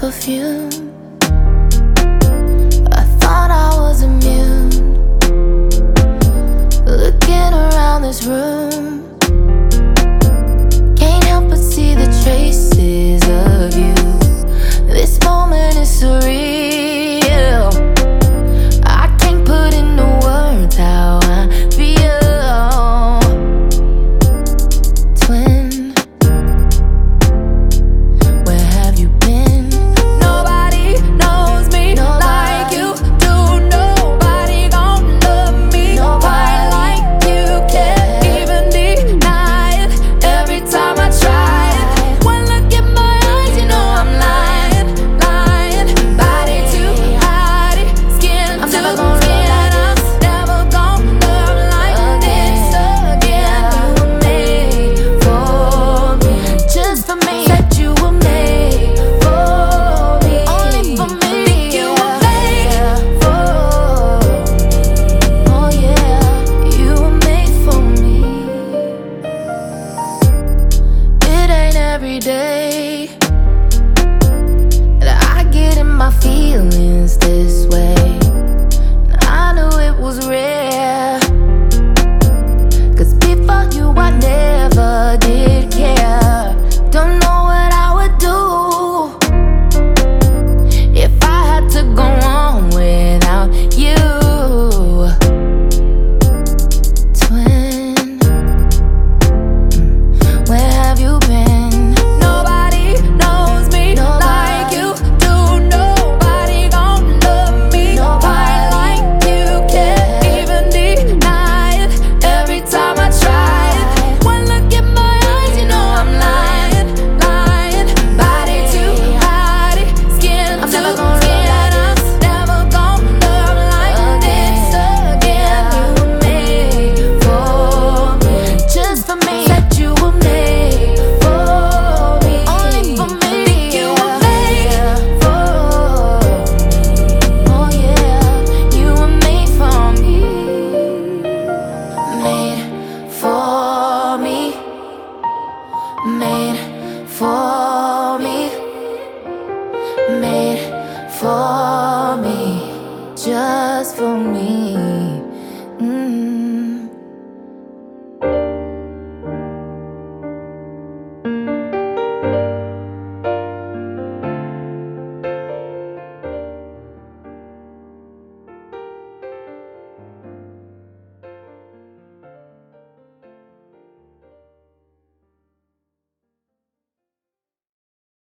perfume. I thought I was immune. Looking around this room. just for me.